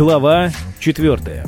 Глава 4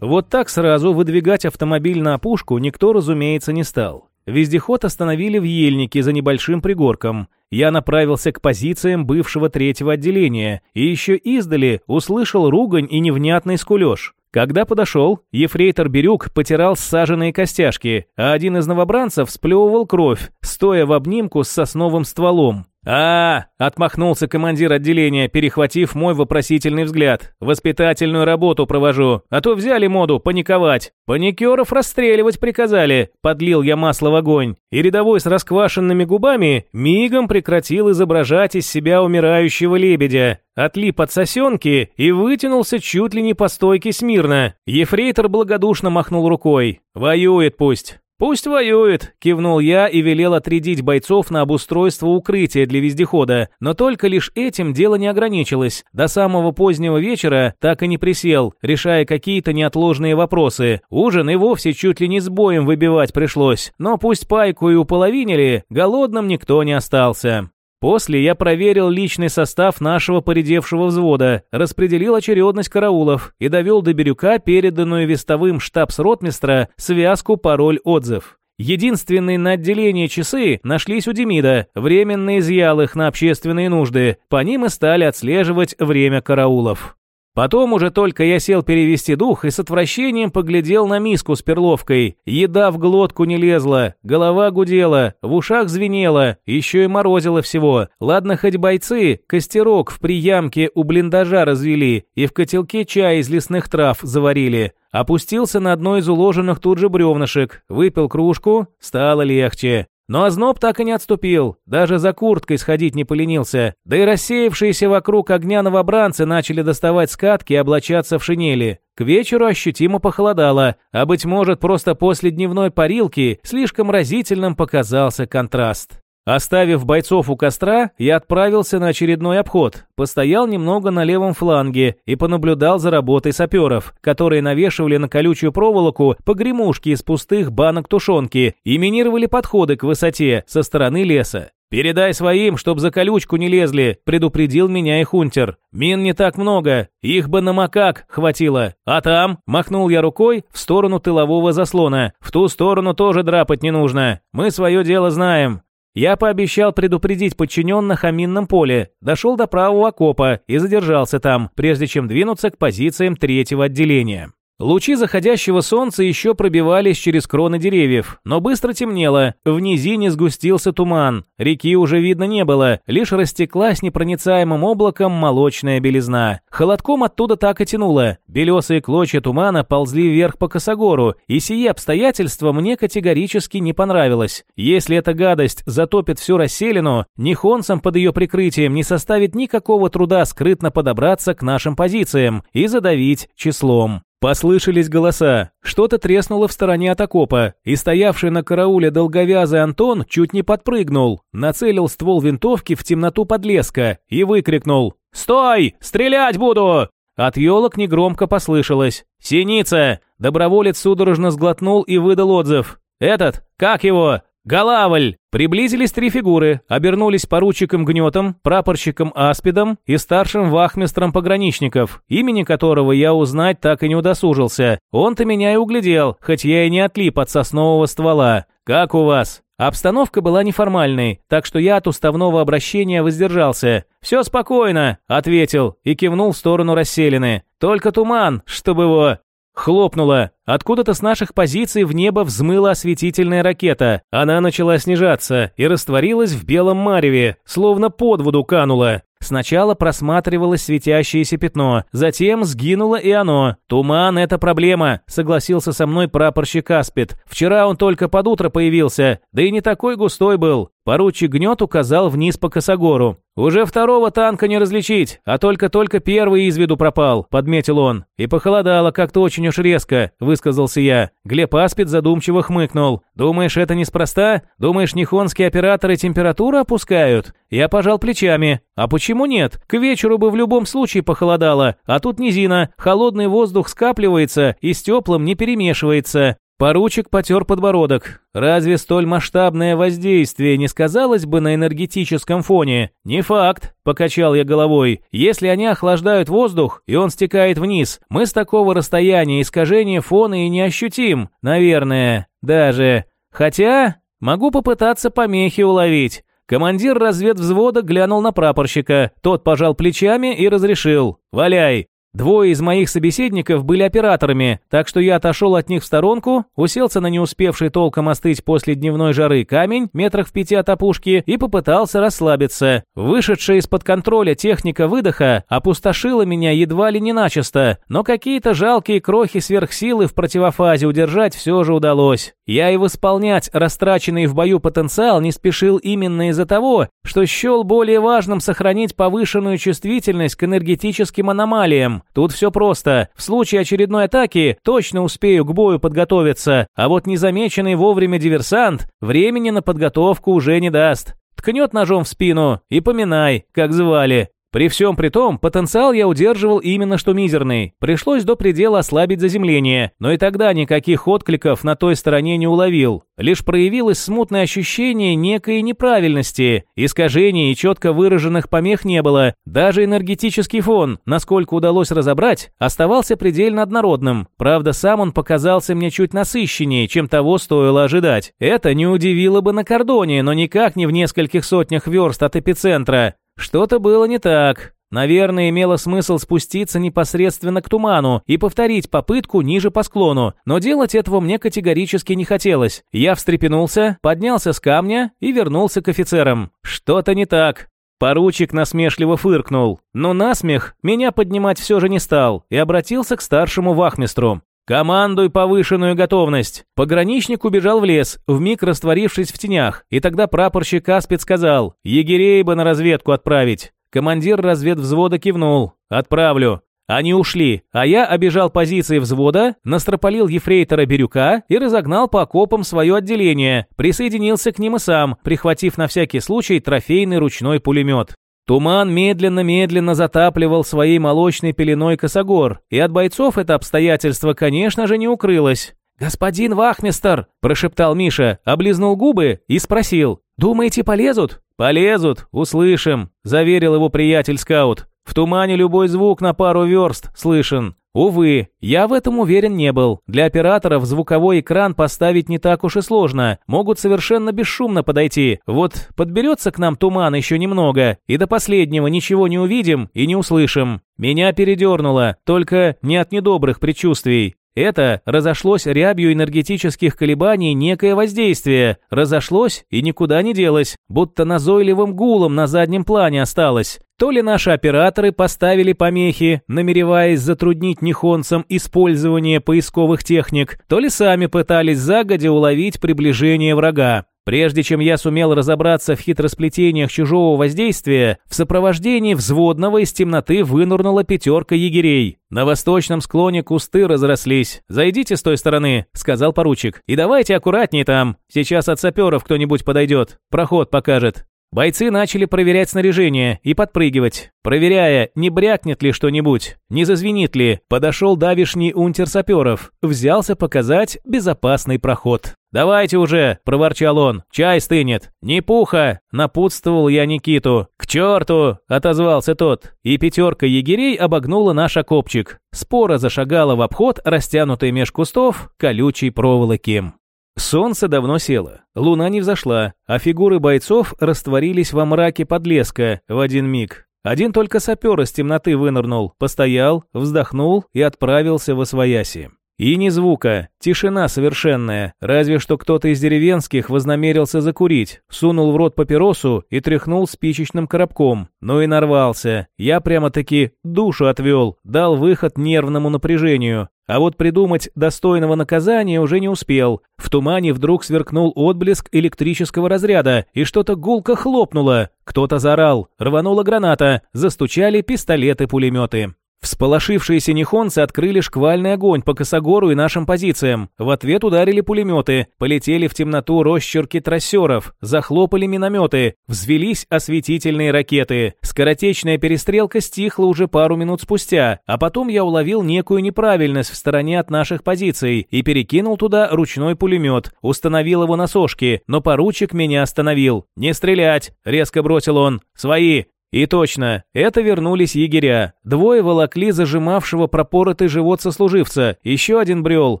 Вот так сразу выдвигать автомобиль на опушку никто, разумеется, не стал. Вездеход остановили в ельнике за небольшим пригорком. Я направился к позициям бывшего третьего отделения и еще издали услышал ругань и невнятный скулеж. Когда подошел, ефрейтор Бирюк потирал саженные костяшки, а один из новобранцев сплевывал кровь, стоя в обнимку с сосновым стволом. «А, — отмахнулся командир отделения, перехватив мой вопросительный взгляд. «Воспитательную работу провожу, а то взяли моду паниковать. Паникеров расстреливать приказали», — подлил я масло в огонь. И рядовой с расквашенными губами мигом прекратил изображать из себя умирающего лебедя. Отлип от сосенки и вытянулся чуть ли не по стойке смирно. Ефрейтор благодушно махнул рукой. «Воюет пусть». «Пусть воюет», – кивнул я и велел отрядить бойцов на обустройство укрытия для вездехода, но только лишь этим дело не ограничилось. До самого позднего вечера так и не присел, решая какие-то неотложные вопросы. Ужин и вовсе чуть ли не с боем выбивать пришлось, но пусть пайку и уполовинили, голодным никто не остался. После я проверил личный состав нашего поредевшего взвода, распределил очередность караулов и довел до Бирюка переданную вестовым штабс-ротмистра связку пароль-отзыв. Единственные на отделение часы нашлись у Демида, временно изъял их на общественные нужды, по ним и стали отслеживать время караулов. Потом уже только я сел перевести дух и с отвращением поглядел на миску с перловкой. Еда в глотку не лезла, голова гудела, в ушах звенела, еще и морозило всего. Ладно, хоть бойцы, костерок в приямке у блиндажа развели и в котелке чай из лесных трав заварили. Опустился на одно из уложенных тут же бревнышек, выпил кружку, стало легче. Но озноб так и не отступил, даже за курткой сходить не поленился, да и рассеявшиеся вокруг огня новобранцы начали доставать скатки и облачаться в шинели. К вечеру ощутимо похолодало, а быть может просто после дневной парилки слишком разительным показался контраст. Оставив бойцов у костра, я отправился на очередной обход, постоял немного на левом фланге и понаблюдал за работой саперов, которые навешивали на колючую проволоку погремушки из пустых банок тушенки и минировали подходы к высоте со стороны леса. «Передай своим, чтоб за колючку не лезли», — предупредил меня и Хунтер. «Мин не так много, их бы на макак хватило. А там?» — махнул я рукой в сторону тылового заслона. «В ту сторону тоже драпать не нужно. Мы свое дело знаем. Я пообещал предупредить подчиненных о минном поле, дошел до правого окопа и задержался там, прежде чем двинуться к позициям третьего отделения. Лучи заходящего солнца еще пробивались через кроны деревьев, но быстро темнело, в низине сгустился туман, реки уже видно не было, лишь растеклась непроницаемым облаком молочная белизна. Холодком оттуда так и тянуло, белесые клочья тумана ползли вверх по косогору, и сие обстоятельство мне категорически не понравилось. Если эта гадость затопит всю расселину, нихонцам под ее прикрытием не составит никакого труда скрытно подобраться к нашим позициям и задавить числом. Послышались голоса. Что-то треснуло в стороне от окопа, и стоявший на карауле долговязый Антон чуть не подпрыгнул, нацелил ствол винтовки в темноту подлеска и выкрикнул «Стой! Стрелять буду!» От елок негромко послышалось «Синица!» Доброволец судорожно сглотнул и выдал отзыв. «Этот? Как его? Голавль!» Приблизились три фигуры, обернулись поручиком Гнетом, прапорщиком Аспидом и старшим вахмистром пограничников, имени которого я узнать так и не удосужился. Он-то меня и углядел, хоть я и не отлип от соснового ствола. «Как у вас?» Обстановка была неформальной, так что я от уставного обращения воздержался. «Все спокойно», — ответил и кивнул в сторону расселены. «Только туман, чтобы его...» Хлопнуло. Откуда-то с наших позиций в небо взмыла осветительная ракета. Она начала снижаться и растворилась в белом мареве, словно под воду канула. Сначала просматривалось светящееся пятно, затем сгинуло и оно. «Туман — это проблема», — согласился со мной прапорщик Аспид. «Вчера он только под утро появился, да и не такой густой был». Поручик Гнет указал вниз по косогору. «Уже второго танка не различить, а только-только первый из виду пропал», — подметил он. «И похолодало как-то очень уж резко», — высказался я. Глеб Аспид задумчиво хмыкнул. «Думаешь, это неспроста? Думаешь, нихонские операторы температуру опускают?» Я пожал плечами. «А почему нет? К вечеру бы в любом случае похолодало, а тут низина, холодный воздух скапливается и с теплым не перемешивается. Поручик потер подбородок. Разве столь масштабное воздействие не сказалось бы на энергетическом фоне? Не факт, покачал я головой. Если они охлаждают воздух, и он стекает вниз, мы с такого расстояния искажения фона и не ощутим, наверное, даже. Хотя, могу попытаться помехи уловить. Командир разведвзвода глянул на прапорщика. Тот пожал плечами и разрешил. «Валяй!» Двое из моих собеседников были операторами, так что я отошел от них в сторонку, уселся на не успевший толком остыть после дневной жары камень, метрах в пяти от опушки, и попытался расслабиться. Вышедшая из-под контроля техника выдоха опустошила меня едва ли не начисто, но какие-то жалкие крохи сверхсилы в противофазе удержать все же удалось. Я и восполнять растраченный в бою потенциал не спешил именно из-за того, что счел более важным сохранить повышенную чувствительность к энергетическим аномалиям. Тут все просто. В случае очередной атаки точно успею к бою подготовиться, а вот незамеченный вовремя диверсант времени на подготовку уже не даст. Ткнет ножом в спину и поминай, как звали. При всем при том, потенциал я удерживал именно что мизерный. Пришлось до предела ослабить заземление, но и тогда никаких откликов на той стороне не уловил. Лишь проявилось смутное ощущение некой неправильности, искажений и четко выраженных помех не было. Даже энергетический фон, насколько удалось разобрать, оставался предельно однородным. Правда, сам он показался мне чуть насыщеннее, чем того стоило ожидать. Это не удивило бы на кордоне, но никак не в нескольких сотнях верст от эпицентра. Что-то было не так. Наверное, имело смысл спуститься непосредственно к туману и повторить попытку ниже по склону, но делать этого мне категорически не хотелось. Я встрепенулся, поднялся с камня и вернулся к офицерам. Что-то не так. Поручик насмешливо фыркнул, но насмех меня поднимать все же не стал и обратился к старшему вахмистру. «Командуй повышенную готовность!» Пограничник убежал в лес, вмиг растворившись в тенях, и тогда прапорщик Аспид сказал, «Егерей бы на разведку отправить». Командир разведвзвода кивнул, «Отправлю». Они ушли, а я обежал позиции взвода, настропалил ефрейтора Бирюка и разогнал по окопам свое отделение, присоединился к ним и сам, прихватив на всякий случай трофейный ручной пулемет. Туман медленно-медленно затапливал своей молочной пеленой косогор, и от бойцов это обстоятельство, конечно же, не укрылось. «Господин Вахмистер!» – прошептал Миша, облизнул губы и спросил. «Думаете, полезут?» «Полезут, услышим», – заверил его приятель-скаут. «В тумане любой звук на пару верст слышен. Увы, я в этом уверен не был. Для операторов звуковой экран поставить не так уж и сложно. Могут совершенно бесшумно подойти. Вот подберется к нам туман еще немного, и до последнего ничего не увидим и не услышим. Меня передернуло, только не от недобрых предчувствий. Это разошлось рябью энергетических колебаний некое воздействие, разошлось и никуда не делось, будто назойливым гулом на заднем плане осталось. То ли наши операторы поставили помехи, намереваясь затруднить нихонцам использование поисковых техник, то ли сами пытались загодя уловить приближение врага. Прежде чем я сумел разобраться в хитросплетениях чужого воздействия, в сопровождении взводного из темноты вынурнула пятерка егерей. «На восточном склоне кусты разрослись. Зайдите с той стороны», — сказал поручик. «И давайте аккуратнее там. Сейчас от саперов кто-нибудь подойдет. Проход покажет». Бойцы начали проверять снаряжение и подпрыгивать, проверяя, не брякнет ли что-нибудь, не зазвенит ли. Подошел давишний унтер саперов, взялся показать безопасный проход. «Давайте уже!» – проворчал он. «Чай стынет!» «Не пуха!» – напутствовал я Никиту. «К черту!» – отозвался тот. И пятерка егерей обогнула наш окопчик. Спора зашагала в обход, растянутой меж кустов, колючей проволоки. Солнце давно село, луна не взошла, а фигуры бойцов растворились во мраке подлеска в один миг. Один только сапер из темноты вынырнул, постоял, вздохнул и отправился во свояси. И ни звука, тишина совершенная, разве что кто-то из деревенских вознамерился закурить, сунул в рот папиросу и тряхнул спичечным коробком. Ну и нарвался. Я прямо-таки душу отвел, дал выход нервному напряжению. А вот придумать достойного наказания уже не успел. В тумане вдруг сверкнул отблеск электрического разряда, и что-то гулко хлопнуло. Кто-то заорал, рванула граната, застучали пистолеты-пулеметы. Всполошившиеся нихонцы открыли шквальный огонь по косогору и нашим позициям. В ответ ударили пулеметы, полетели в темноту росчерки трассеров, захлопали минометы, взвелись осветительные ракеты. Скоротечная перестрелка стихла уже пару минут спустя, а потом я уловил некую неправильность в стороне от наших позиций и перекинул туда ручной пулемет, установил его на сошки, но поручик меня остановил. «Не стрелять!» — резко бросил он. «Свои! И точно, это вернулись егеря. Двое волокли зажимавшего пропоротый живот сослуживца, еще один брел,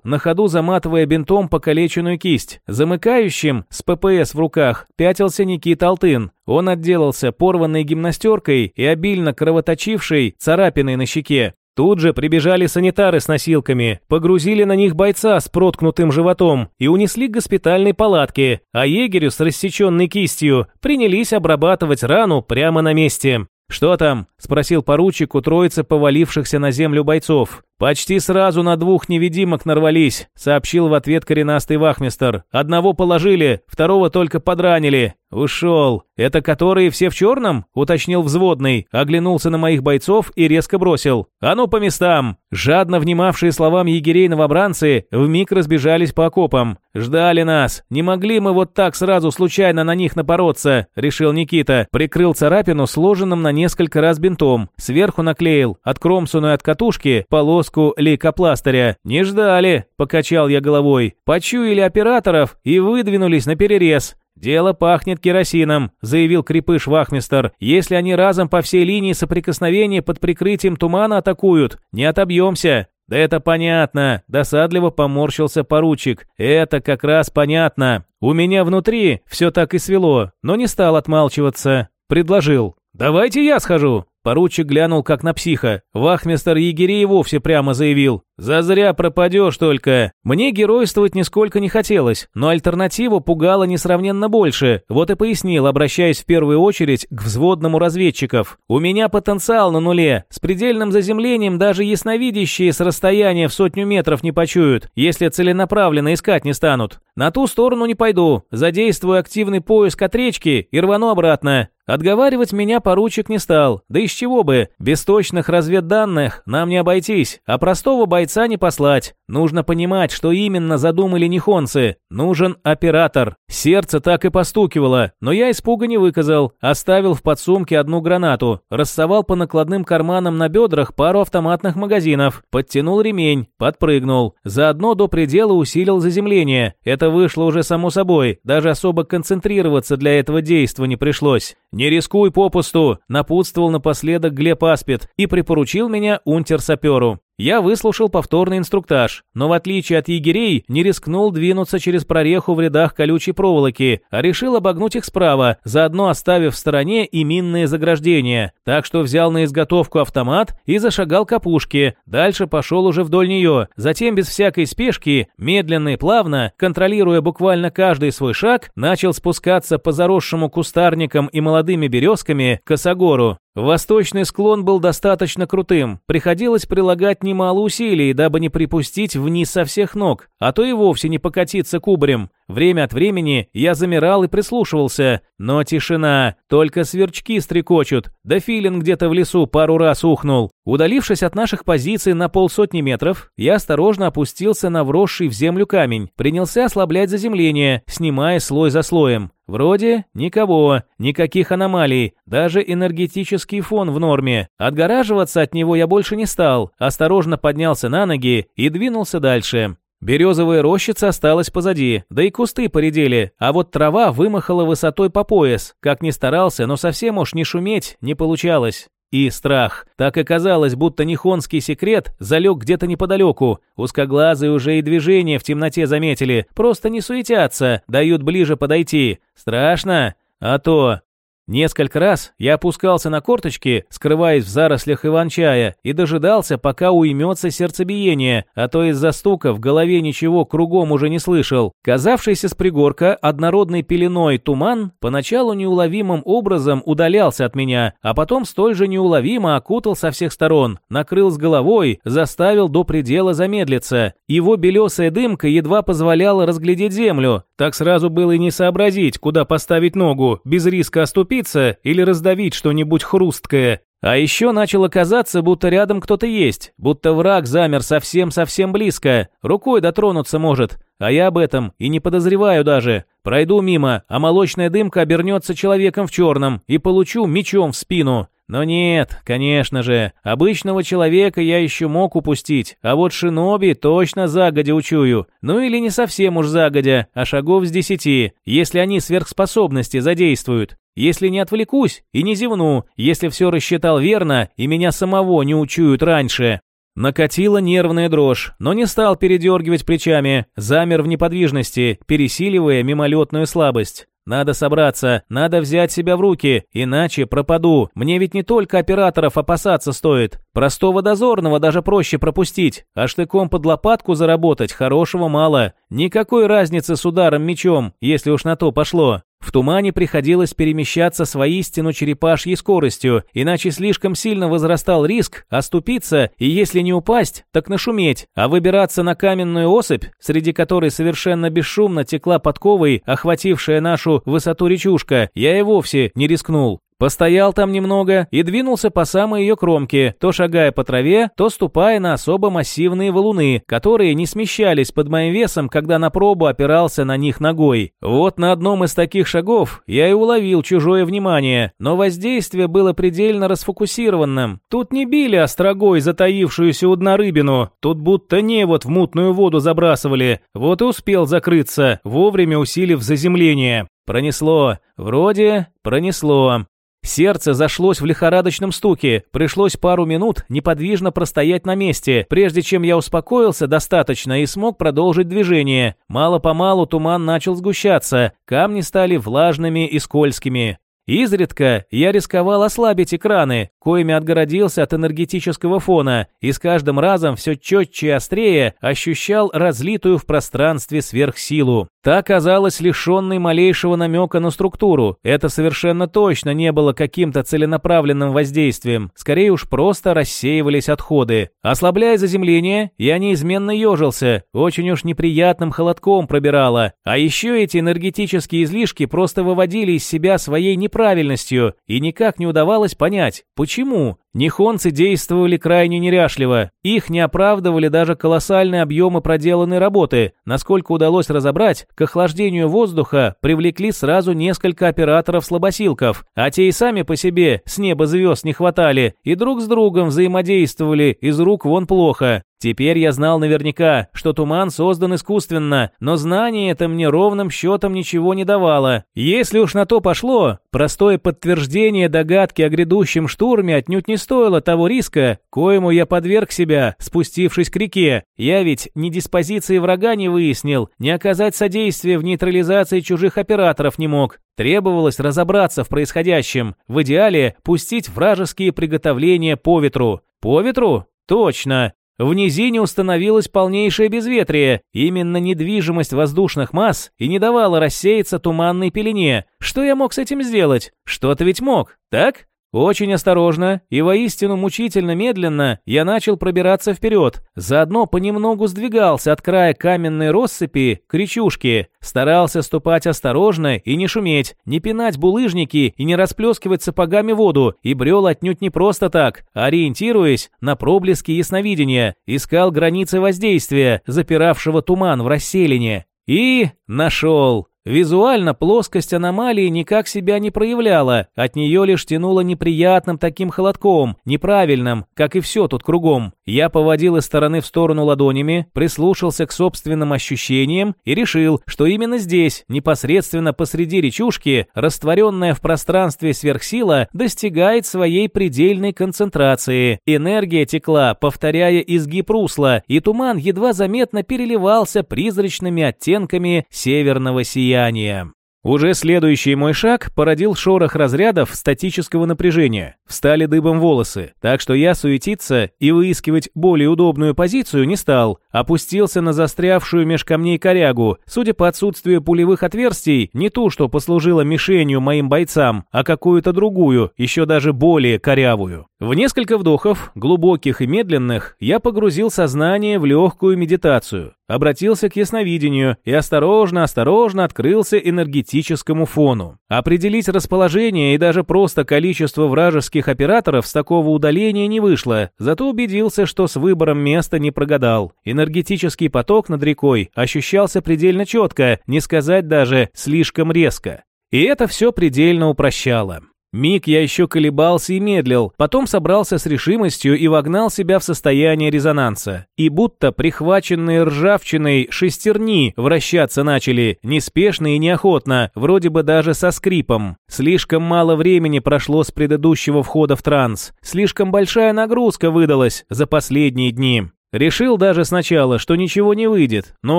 на ходу заматывая бинтом покалеченную кисть. Замыкающим, с ППС в руках, пятился Никита Алтын. Он отделался порванной гимнастеркой и обильно кровоточившей царапиной на щеке. Тут же прибежали санитары с носилками, погрузили на них бойца с проткнутым животом и унесли к госпитальной палатке, а егерю с рассеченной кистью принялись обрабатывать рану прямо на месте. «Что там?» – спросил поручик у троицы повалившихся на землю бойцов. «Почти сразу на двух невидимок нарвались», — сообщил в ответ коренастый вахмистер. «Одного положили, второго только подранили. Ушел. Это которые все в черном?» — уточнил взводный, оглянулся на моих бойцов и резко бросил. «А ну по местам!» Жадно внимавшие словам егерей-новобранцы вмиг разбежались по окопам. «Ждали нас. Не могли мы вот так сразу случайно на них напороться», — решил Никита. Прикрыл царапину сложенным на несколько раз бинтом. Сверху наклеил, откромсанную от катушки, полос полоску лейкопластыря. «Не ждали», — покачал я головой. «Почуяли операторов и выдвинулись на перерез. «Дело пахнет керосином», — заявил крепыш Вахмистер. «Если они разом по всей линии соприкосновения под прикрытием тумана атакуют, не отобьемся». «Да это понятно», — досадливо поморщился поручик. «Это как раз понятно. У меня внутри все так и свело, но не стал отмалчиваться. Предложил. «Давайте я схожу». Поручик глянул как на психа. Вахмистер егерей вовсе прямо заявил. «Зазря пропадешь только». Мне геройствовать нисколько не хотелось, но альтернатива пугала несравненно больше. Вот и пояснил, обращаясь в первую очередь к взводному разведчиков. «У меня потенциал на нуле. С предельным заземлением даже ясновидящие с расстояния в сотню метров не почуют, если целенаправленно искать не станут. На ту сторону не пойду. Задействую активный поиск от речки и рвану обратно. Отговаривать меня поручик не стал, да из чего бы, без точных разведданных нам не обойтись, а простого бойца не послать. Нужно понимать, что именно задумали нихонцы. Нужен оператор. Сердце так и постукивало, но я испуга не выказал. Оставил в подсумке одну гранату, рассовал по накладным карманам на бедрах пару автоматных магазинов, подтянул ремень, подпрыгнул. Заодно до предела усилил заземление. Это вышло уже само собой, даже особо концентрироваться для этого действа не пришлось. «Не рискуй попусту», — напутствовал напоследок Глеб Аспид и припоручил меня унтер-саперу. Я выслушал повторный инструктаж, но в отличие от егерей, не рискнул двинуться через прореху в рядах колючей проволоки, а решил обогнуть их справа, заодно оставив в стороне и минные заграждения. Так что взял на изготовку автомат и зашагал к опушке. Дальше пошел уже вдоль нее. Затем без всякой спешки, медленно и плавно, контролируя буквально каждый свой шаг, начал спускаться по заросшему кустарникам и молодыми березками к косогору. Восточный склон был достаточно крутым, приходилось прилагать немало усилий, дабы не припустить вниз со всех ног, а то и вовсе не покатиться кубарем. Время от времени я замирал и прислушивался, но тишина, только сверчки стрекочут, да филин где-то в лесу пару раз ухнул. Удалившись от наших позиций на полсотни метров, я осторожно опустился на вросший в землю камень, принялся ослаблять заземление, снимая слой за слоем. Вроде никого, никаких аномалий, даже энергетический фон в норме. Отгораживаться от него я больше не стал, осторожно поднялся на ноги и двинулся дальше. Березовая рощица осталась позади, да и кусты поредели, а вот трава вымахала высотой по пояс. Как ни старался, но совсем уж не шуметь не получалось. И страх. Так и казалось, будто нихонский секрет залег где-то неподалеку. Узкоглазые уже и движения в темноте заметили. Просто не суетятся, дают ближе подойти. Страшно? А то Несколько раз я опускался на корточки, скрываясь в зарослях иван-чая, и дожидался, пока уймется сердцебиение, а то из-за стука в голове ничего кругом уже не слышал. Казавшийся с пригорка однородной пеленой туман поначалу неуловимым образом удалялся от меня, а потом столь же неуловимо окутал со всех сторон, накрыл с головой, заставил до предела замедлиться. Его белесая дымка едва позволяла разглядеть землю, так сразу было и не сообразить, куда поставить ногу, без риска оступить зацепиться или раздавить что-нибудь хрусткое. А еще начало казаться, будто рядом кто-то есть, будто враг замер совсем-совсем близко, рукой дотронуться может, а я об этом и не подозреваю даже. Пройду мимо, а молочная дымка обернется человеком в черном и получу мечом в спину. Но нет, конечно же, обычного человека я еще мог упустить, а вот шиноби точно загодя учую. Ну или не совсем уж загодя, а шагов с десяти, если они сверхспособности задействуют. Если не отвлекусь и не зевну, если все рассчитал верно и меня самого не учуют раньше. Накатила нервная дрожь, но не стал передергивать плечами, замер в неподвижности, пересиливая мимолетную слабость. Надо собраться, надо взять себя в руки, иначе пропаду. Мне ведь не только операторов опасаться стоит. Простого дозорного даже проще пропустить, а штыком под лопатку заработать хорошего мало. Никакой разницы с ударом мечом, если уж на то пошло. В тумане приходилось перемещаться с воистину черепашьей скоростью, иначе слишком сильно возрастал риск оступиться и если не упасть, так нашуметь, а выбираться на каменную осыпь, среди которой совершенно бесшумно текла подковой, охватившая нашу высоту речушка, я и вовсе не рискнул. Постоял там немного и двинулся по самой ее кромке, то шагая по траве, то ступая на особо массивные валуны, которые не смещались под моим весом, когда на пробу опирался на них ногой. Вот на одном из таких шагов я и уловил чужое внимание, но воздействие было предельно расфокусированным. Тут не били острогой затаившуюся у дна рыбину, тут будто не вот в мутную воду забрасывали, вот и успел закрыться, вовремя усилив заземление. Пронесло. Вроде пронесло. Сердце зашлось в лихорадочном стуке. Пришлось пару минут неподвижно простоять на месте, прежде чем я успокоился достаточно и смог продолжить движение. Мало-помалу туман начал сгущаться, камни стали влажными и скользкими. Изредка я рисковал ослабить экраны, коими отгородился от энергетического фона, и с каждым разом все четче и острее ощущал разлитую в пространстве сверхсилу. Та казалась лишенной малейшего намека на структуру. Это совершенно точно не было каким-то целенаправленным воздействием. Скорее уж просто рассеивались отходы. Ослабляя заземление, я неизменно ежился. Очень уж неприятным холодком пробирало. А еще эти энергетические излишки просто выводили из себя своей неправильностью. И никак не удавалось понять, почему. Нихонцы действовали крайне неряшливо. Их не оправдывали даже колоссальные объемы проделанной работы. Насколько удалось разобрать, к охлаждению воздуха привлекли сразу несколько операторов-слабосилков, а те и сами по себе с неба звезд не хватали и друг с другом взаимодействовали из рук вон плохо. Теперь я знал наверняка, что туман создан искусственно, но знание это мне ровным счетом ничего не давало. Если уж на то пошло, простое подтверждение догадки о грядущем штурме отнюдь не стоило того риска, коему я подверг себя, спустившись к реке. Я ведь ни диспозиции врага не выяснил, ни оказать содействие в нейтрализации чужих операторов не мог. Требовалось разобраться в происходящем, в идеале пустить вражеские приготовления по ветру. По ветру? Точно. В низине установилось полнейшее безветрие. Именно недвижимость воздушных масс и не давала рассеяться туманной пелене. Что я мог с этим сделать? Что-то ведь мог, так? Очень осторожно и воистину мучительно медленно я начал пробираться вперед, заодно понемногу сдвигался от края каменной россыпи к речушке, старался ступать осторожно и не шуметь, не пинать булыжники и не расплескивать сапогами воду, и брел отнюдь не просто так, ориентируясь на проблески ясновидения, искал границы воздействия, запиравшего туман в расселине. И нашел. Визуально плоскость аномалии никак себя не проявляла, от нее лишь тянуло неприятным таким холодком, неправильным, как и все тут кругом. Я поводил из стороны в сторону ладонями, прислушался к собственным ощущениям и решил, что именно здесь, непосредственно посреди речушки, растворенная в пространстве сверхсила достигает своей предельной концентрации. Энергия текла, повторяя изгиб русла, и туман едва заметно переливался призрачными оттенками северного сияния сияние. Уже следующий мой шаг породил шорох разрядов статического напряжения. Встали дыбом волосы, так что я суетиться и выискивать более удобную позицию не стал. Опустился на застрявшую меж камней корягу. Судя по отсутствию пулевых отверстий, не ту, что послужила мишенью моим бойцам, а какую-то другую, еще даже более корявую. В несколько вдохов, глубоких и медленных, я погрузил сознание в легкую медитацию, обратился к ясновидению и осторожно-осторожно открылся энергетическому фону. Определить расположение и даже просто количество вражеских операторов с такого удаления не вышло, зато убедился, что с выбором места не прогадал. Энергетический поток над рекой ощущался предельно четко, не сказать даже слишком резко. И это все предельно упрощало. Миг я еще колебался и медлил, потом собрался с решимостью и вогнал себя в состояние резонанса. И будто прихваченные ржавчиной шестерни вращаться начали, неспешно и неохотно, вроде бы даже со скрипом. Слишком мало времени прошло с предыдущего входа в транс. Слишком большая нагрузка выдалась за последние дни. Решил даже сначала, что ничего не выйдет, но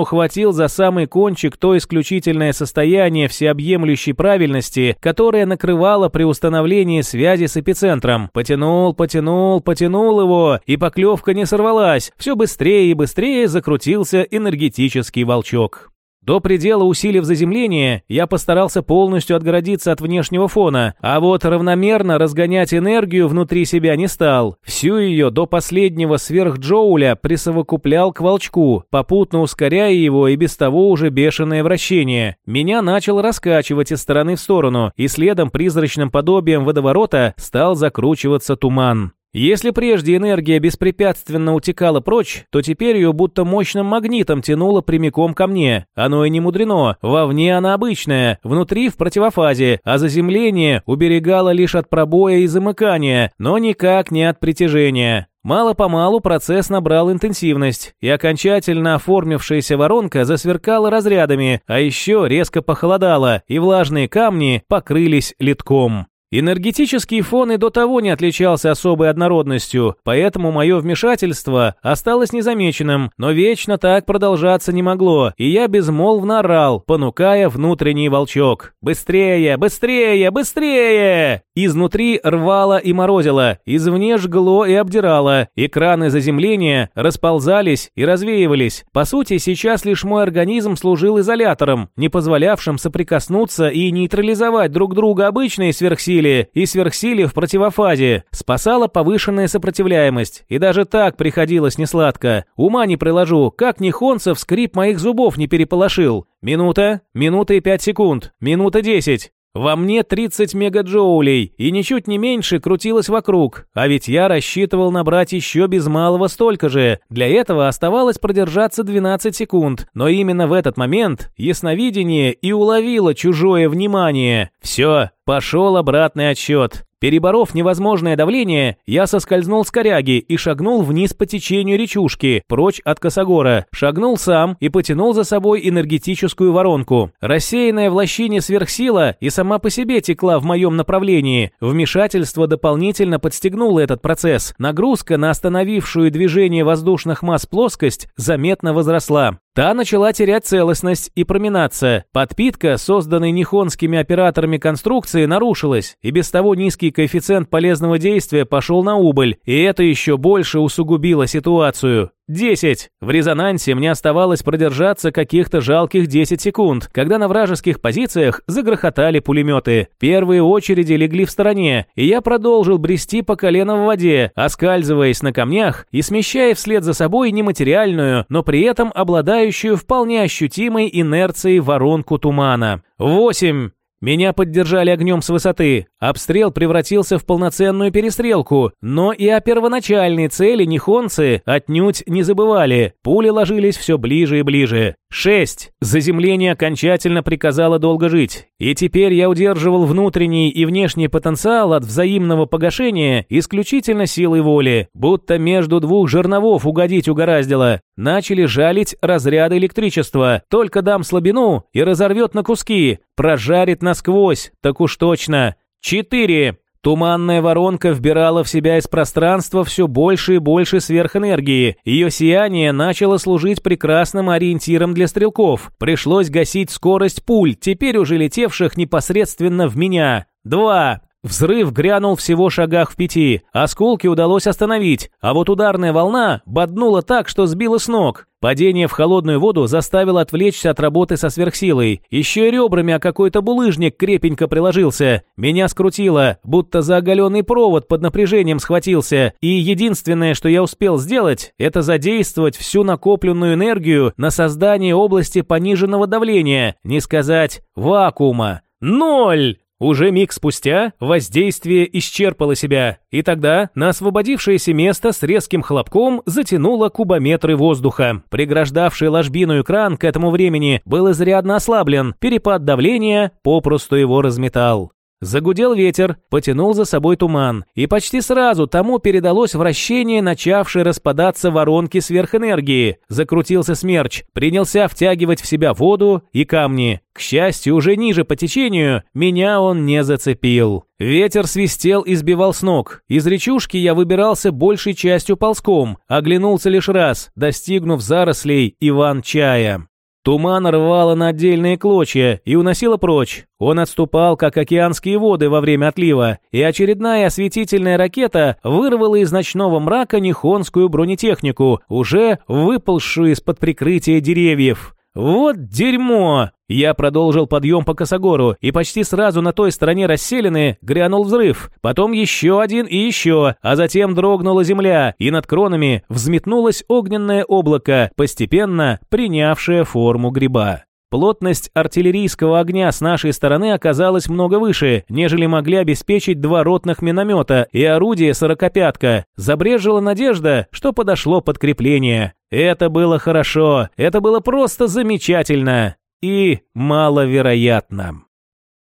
ухватил за самый кончик то исключительное состояние всеобъемлющей правильности, которое накрывало при установлении связи с эпицентром. Потянул, потянул, потянул его, и поклевка не сорвалась. Все быстрее и быстрее закрутился энергетический волчок. До предела усилив заземление, я постарался полностью отгородиться от внешнего фона, а вот равномерно разгонять энергию внутри себя не стал. Всю ее до последнего сверхджоуля присовокуплял к волчку, попутно ускоряя его и без того уже бешеное вращение. Меня начал раскачивать из стороны в сторону, и следом призрачным подобием водоворота стал закручиваться туман. Если прежде энергия беспрепятственно утекала прочь, то теперь ее будто мощным магнитом тянуло прямиком ко мне. Оно и не мудрено. Вовне она обычная, внутри в противофазе, а заземление уберегало лишь от пробоя и замыкания, но никак не от притяжения. Мало-помалу процесс набрал интенсивность, и окончательно оформившаяся воронка засверкала разрядами, а еще резко похолодало, и влажные камни покрылись литком. Энергетический фон и до того не отличался особой однородностью, поэтому мое вмешательство осталось незамеченным, но вечно так продолжаться не могло, и я безмолвно орал, понукая внутренний волчок. «Быстрее! Быстрее! Быстрее!» Изнутри рвало и морозило, извне жгло и обдирало, экраны заземления расползались и развеивались. По сути, сейчас лишь мой организм служил изолятором, не позволявшим соприкоснуться и нейтрализовать друг друга обычные сверхсилы сверхсиле и сверхсиле в противофазе. Спасала повышенная сопротивляемость. И даже так приходилось несладко. Ума не приложу, как Нихонцев скрип моих зубов не переполошил. Минута, минута и пять секунд, минута десять. Во мне 30 мегаджоулей, и ничуть не меньше крутилось вокруг, а ведь я рассчитывал набрать еще без малого столько же. Для этого оставалось продержаться 12 секунд, но именно в этот момент ясновидение и уловило чужое внимание. Все, пошел обратный отсчет. Переборов невозможное давление, я соскользнул с коряги и шагнул вниз по течению речушки, прочь от косогора. Шагнул сам и потянул за собой энергетическую воронку. Рассеянная в лощине сверхсила и сама по себе текла в моем направлении. Вмешательство дополнительно подстегнуло этот процесс. Нагрузка на остановившую движение воздушных масс плоскость заметно возросла. Та начала терять целостность и проминаться. Подпитка, созданная нихонскими операторами конструкции, нарушилась, и без того низкий коэффициент полезного действия пошел на убыль, и это еще больше усугубило ситуацию. Десять. В резонансе мне оставалось продержаться каких-то жалких 10 секунд, когда на вражеских позициях загрохотали пулеметы. Первые очереди легли в стороне, и я продолжил брести по колено в воде, оскальзываясь на камнях и смещая вслед за собой нематериальную, но при этом обладающую вполне ощутимой инерцией воронку тумана. Восемь. Меня поддержали огнем с высоты. Обстрел превратился в полноценную перестрелку, но и о первоначальной цели нихонцы отнюдь не забывали. Пули ложились все ближе и ближе. Шесть. Заземление окончательно приказало долго жить. И теперь я удерживал внутренний и внешний потенциал от взаимного погашения исключительно силой воли, будто между двух жерновов угодить угораздило. Начали жалить разряды электричества. Только дам слабину и разорвет на куски. Прожарит насквозь, так уж точно. Четыре. Туманная воронка вбирала в себя из пространства все больше и больше сверхэнергии. Ее сияние начало служить прекрасным ориентиром для стрелков. Пришлось гасить скорость пуль, теперь уже летевших непосредственно в меня. Два. Взрыв грянул всего шагах в пяти, осколки удалось остановить, а вот ударная волна боднула так, что сбила с ног. Падение в холодную воду заставило отвлечься от работы со сверхсилой. Еще и ребрами о какой-то булыжник крепенько приложился. Меня скрутило, будто за оголенный провод под напряжением схватился. И единственное, что я успел сделать, это задействовать всю накопленную энергию на создание области пониженного давления, не сказать вакуума. Ноль! Уже миг спустя воздействие исчерпало себя, и тогда на освободившееся место с резким хлопком затянуло кубометры воздуха. Преграждавший ложбину экран к этому времени был изрядно ослаблен, перепад давления попросту его разметал. Загудел ветер, потянул за собой туман, и почти сразу тому передалось вращение начавшей распадаться воронки сверхэнергии. Закрутился смерч, принялся втягивать в себя воду и камни. К счастью, уже ниже по течению меня он не зацепил. Ветер свистел и сбивал с ног. Из речушки я выбирался большей частью ползком, оглянулся лишь раз, достигнув зарослей Иван-чая. Туман рвало на отдельные клочья и уносило прочь. Он отступал, как океанские воды во время отлива, и очередная осветительная ракета вырвала из ночного мрака нихонскую бронетехнику, уже выползшую из-под прикрытия деревьев. «Вот дерьмо!» Я продолжил подъем по косогору, и почти сразу на той стороне расселены грянул взрыв. Потом еще один и еще, а затем дрогнула земля, и над кронами взметнулось огненное облако, постепенно принявшее форму гриба. Плотность артиллерийского огня с нашей стороны оказалась много выше, нежели могли обеспечить два ротных миномета и орудие сорокопятка. Забрежила надежда, что подошло подкрепление. Это было хорошо, это было просто замечательно и маловероятно.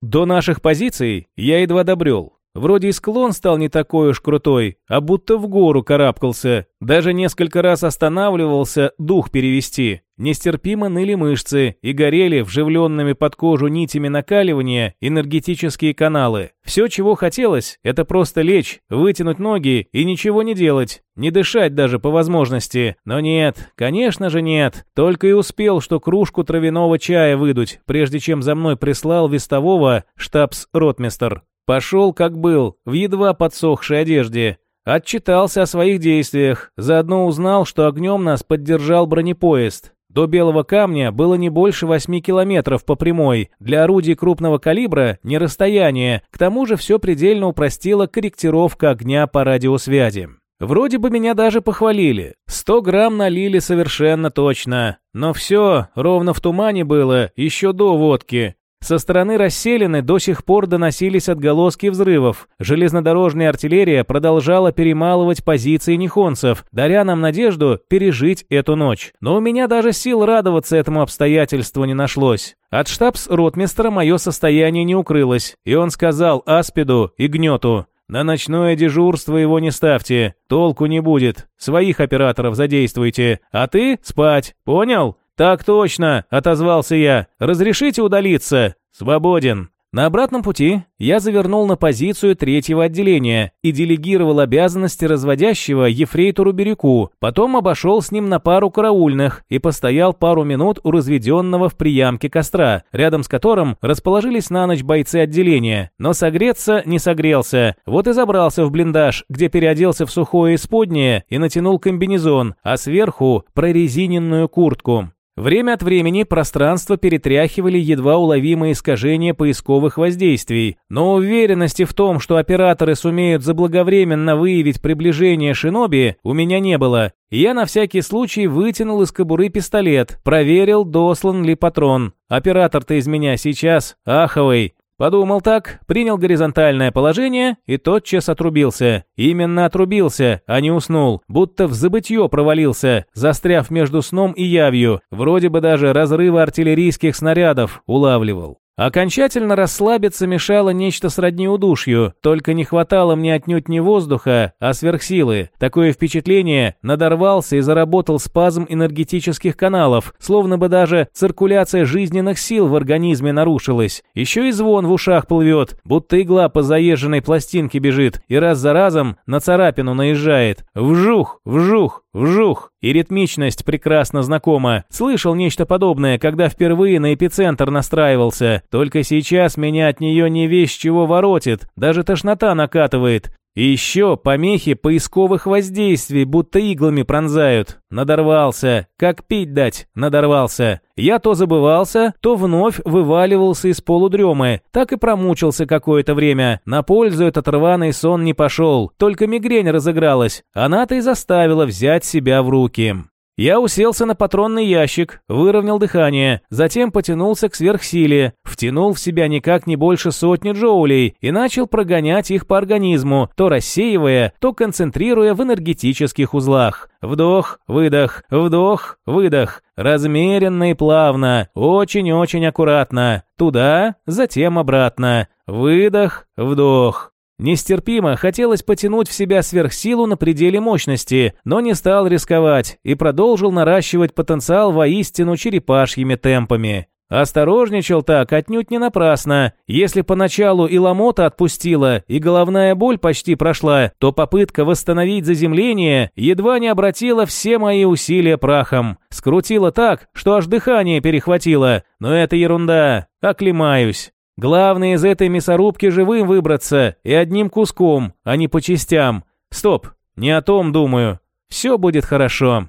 До наших позиций я едва добрел. Вроде и склон стал не такой уж крутой, а будто в гору карабкался. Даже несколько раз останавливался дух перевести. Нестерпимо ныли мышцы и горели вживленными под кожу нитями накаливания энергетические каналы. Все, чего хотелось, это просто лечь, вытянуть ноги и ничего не делать, не дышать даже по возможности. Но нет, конечно же нет. Только и успел, что кружку травяного чая выдуть, прежде чем за мной прислал вестового штабс-ротмистер. Пошел, как был, в едва подсохшей одежде. Отчитался о своих действиях, заодно узнал, что огнем нас поддержал бронепоезд. До Белого камня было не больше 8 километров по прямой. Для орудий крупного калибра не расстояние. К тому же все предельно упростила корректировка огня по радиосвязи. Вроде бы меня даже похвалили. 100 грамм налили совершенно точно. Но все ровно в тумане было еще до водки. Со стороны расселены до сих пор доносились отголоски взрывов. Железнодорожная артиллерия продолжала перемалывать позиции нихонцев, даря нам надежду пережить эту ночь. Но у меня даже сил радоваться этому обстоятельству не нашлось. От штабс-ротмистра мое состояние не укрылось, и он сказал Аспиду и Гнету, «На ночное дежурство его не ставьте, толку не будет, своих операторов задействуйте, а ты спать, понял?» «Так точно», — отозвался я. «Разрешите удалиться?» «Свободен». На обратном пути я завернул на позицию третьего отделения и делегировал обязанности разводящего ефрейтору Бирюку, потом обошел с ним на пару караульных и постоял пару минут у разведенного в приямке костра, рядом с которым расположились на ночь бойцы отделения, но согреться не согрелся, вот и забрался в блиндаж, где переоделся в сухое исподнее и натянул комбинезон, а сверху прорезиненную куртку. Время от времени пространство перетряхивали едва уловимые искажения поисковых воздействий, но уверенности в том, что операторы сумеют заблаговременно выявить приближение шиноби, у меня не было. Я на всякий случай вытянул из кобуры пистолет, проверил, дослан ли патрон. Оператор-то из меня сейчас аховый. Подумал так, принял горизонтальное положение и тотчас отрубился. Именно отрубился, а не уснул, будто в забытье провалился, застряв между сном и явью, вроде бы даже разрывы артиллерийских снарядов улавливал. Окончательно расслабиться мешало нечто сродни удушью, только не хватало мне отнюдь не воздуха, а сверхсилы. Такое впечатление надорвался и заработал спазм энергетических каналов, словно бы даже циркуляция жизненных сил в организме нарушилась. Еще и звон в ушах плывет, будто игла по заезженной пластинке бежит и раз за разом на царапину наезжает. Вжух, вжух, вжух. И ритмичность прекрасно знакома. Слышал нечто подобное, когда впервые на эпицентр настраивался. Только сейчас меня от нее не весь чего воротит. Даже тошнота накатывает. И еще помехи поисковых воздействий, будто иглами пронзают. Надорвался. Как пить дать? Надорвался. Я то забывался, то вновь вываливался из полудремы. Так и промучился какое-то время. На пользу этот рваный сон не пошел. Только мигрень разыгралась. Она-то и заставила взять себя в руки. Я уселся на патронный ящик, выровнял дыхание, затем потянулся к сверхсиле, втянул в себя никак не больше сотни джоулей и начал прогонять их по организму, то рассеивая, то концентрируя в энергетических узлах. Вдох, выдох, вдох, выдох. Размеренно и плавно, очень-очень аккуратно. Туда, затем обратно. Выдох, вдох. Нестерпимо хотелось потянуть в себя сверхсилу на пределе мощности, но не стал рисковать и продолжил наращивать потенциал воистину черепашьими темпами. Осторожничал так отнюдь не напрасно. Если поначалу и ломота отпустила, и головная боль почти прошла, то попытка восстановить заземление едва не обратила все мои усилия прахом. Скрутила так, что аж дыхание перехватило. Но это ерунда. Оклемаюсь. Главное из этой мясорубки живым выбраться и одним куском, а не по частям. Стоп, не о том думаю. Все будет хорошо.